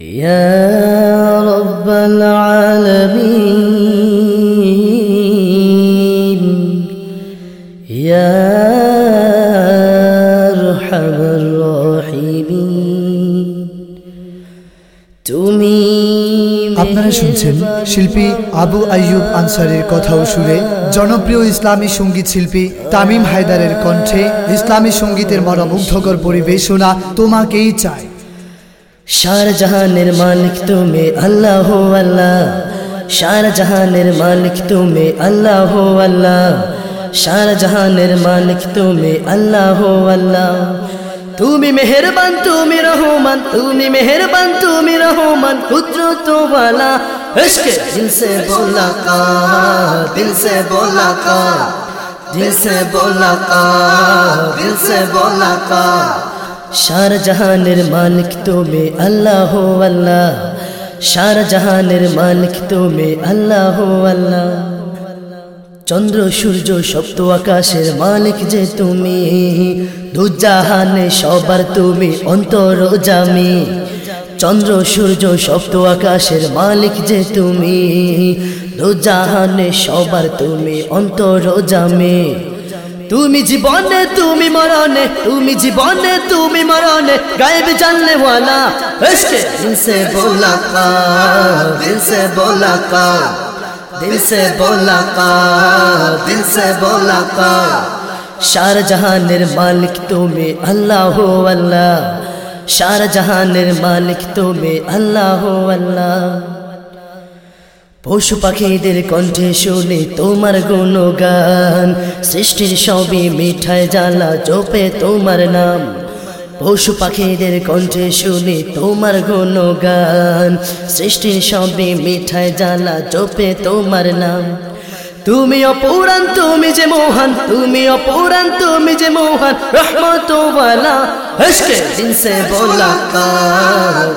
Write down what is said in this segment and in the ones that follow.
يا رب العالمين يا তুমি আপনারা শুনছেন শিল্পী আবু আইয়ুব আনসারের কথাও শুনে জনপ্রিয় ইসলামী সঙ্গীত শিল্পী তামিম হায়দারের কণ্ঠে ইসলামী সঙ্গীতের মরমুগ্ধকর পরিবেশনা তোমাকেই চায় شار جہاں مالک تمہیں اللہ ہو اللہ شار جہاں مالک تمہیں اللہ ہو اللہ شار جہاں نرمالک تمہیں اللہ ہو اللہ مہربان رہو من تم مہربان تمہیں تم رہو من اتر تو عشق دل سے بولا کا دل سے بولا کا دل سے بولا کا دل سے بولا کا সার জাহানের মালিক তুমি আল্লাহ আল্লাহ সার জাহানের মালিক তুমি আল্লাহ আল্লাহ চন্দ্র সূর্য সপ্ত আকাশের মালিক যে তুমি দুজাহানে সবার তুমি অন্তর জামি চন্দ্র সূর্য সপ্ত আকাশের মালিক যে তুমি দুজাহানে সবার তুমি অন্তর জামি تم می جی بونے تمہیں مرو نے جی بونے مرونے جان لے دل سے بولا کا دل سے بولا کا شار نر مالک تمہیں اللہ ہو اللہ شار جہان مالک تمہیں اللہ ہو اللہ পশু পাখিদের কণ্ঠে শুনে তোমার গুণগান সৃষ্টির সবই মিঠায় জ্বালা চোপে তোমার নাম পশু পাখিদের কণ্ঠে শুনে তোমার গুণগান সৃষ্টির সবই মিঠায় জ্বালা চোপে তোমার নাম তুমি অপুরাণ তুমি যে মোহন তুমি অপুরাণ তুমি যে মোহন রহমতওয়ালা বলা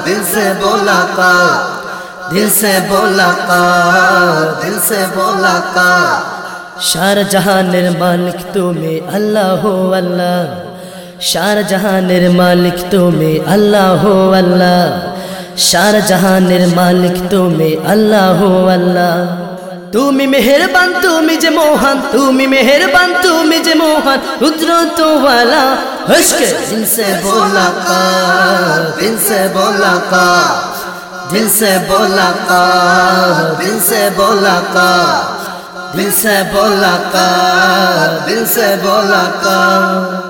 দিন دل سے بولا کا دل سے بولا کا شار جہاں نرمالک تمہیں اللہ ہو اللہ شار جہاں نرمالک تمہیں اللہ ہو اللہ شار جہاں نرمالک تمہیں اللہ ہو اللہ تمہیں مہربان تمہیں جے موہن تمہیں مہربان تمہیں جے موہن رتر تو والا ہشک دل سے بولا کا دل سے بولا کا دل سے بولا کا دل سے بولا کا دل سے بولا کا دل سے بولا کا